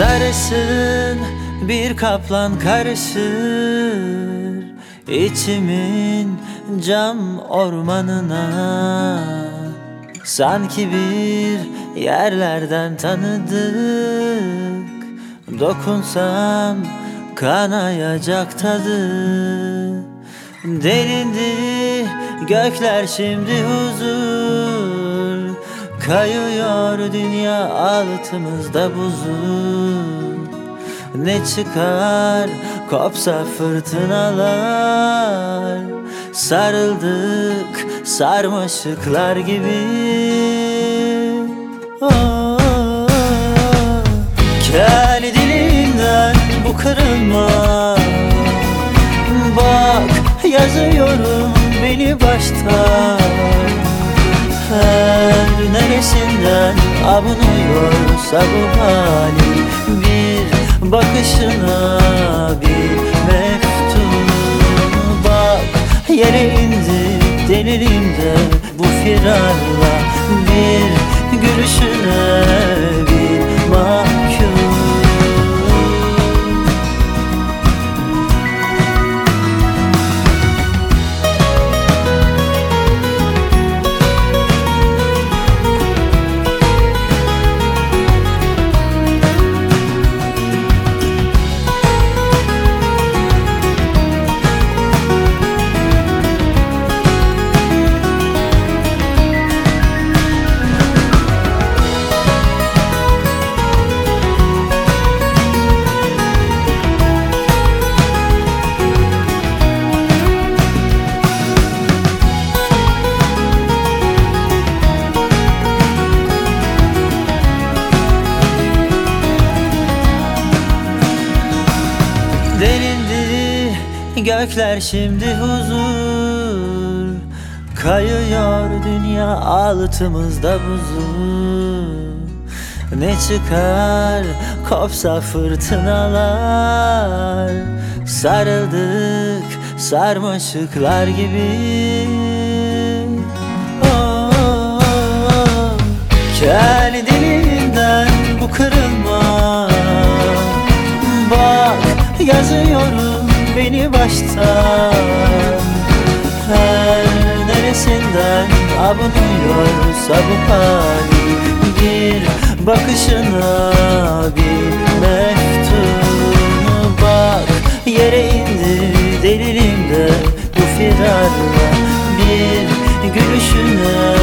Sarısın bir kaplan karışır içimin cam ormanına Sanki bir yerlerden tanıdık Dokunsam kanayacak tadı Delindi gökler şimdi huzur Kayıyor dünya altımızda buzul Ne çıkar? Kopsa fırtınalar. Sarıldık sarmaşıklar gibi. Oh, Kel dilinden bu kırılma. Bak yazıyorum beni baştan her neresinden abunuyorsa bu hali? Bir bakışına bir mektup Bak. Yere indi delilimde bu firarla Bir gülüşüne gökler şimdi huzur. Kayıyor dünya altımızda buzul Ne çıkar? Kopsa fırtınalar. Sarıldık sarmaşıklar gibi. Oh, oh, oh. Kel dilinden bu kırılma. Bak yazıyorum beni baştan. Her neresinden abunuyorsa bu hali Bir bakışına bir mektup Bak. Yere indi delilimde bu firarla Bir gülüşüne